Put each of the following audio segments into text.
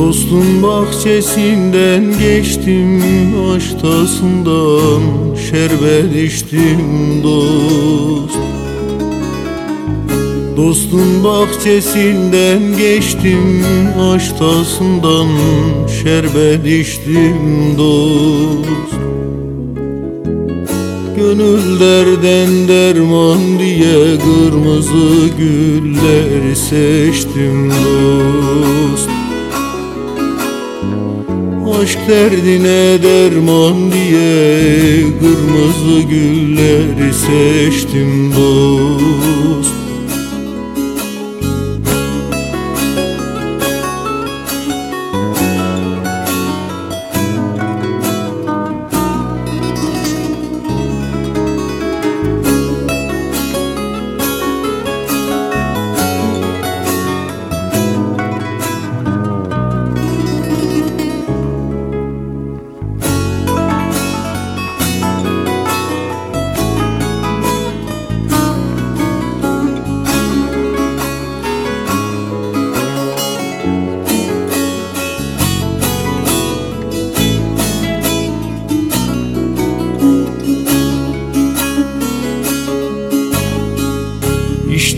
Dostun bahçesinden geçtim Aştasından şerbet içtim dost. Dostun bahçesinden geçtim Aştasından şerbet içtim dost. Gönül derden derman diye Kırmızı güller seçtim dost Aşk derdine derman diye Kırmızı gülleri seçtim dost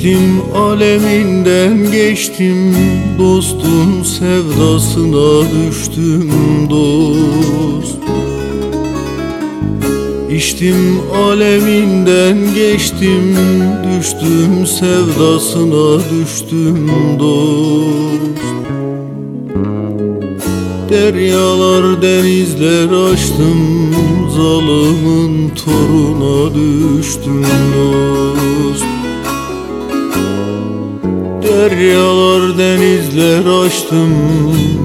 İçtim aleminden geçtim Dostun sevdasına düştüm dost. İçtim aleminden geçtim Düştüm sevdasına düştüm dost. Deryalar denizler açtım Zalımın toruna düştüm dost Deryalar denizler açtım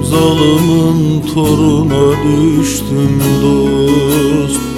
Zalımın toruna düştüm dost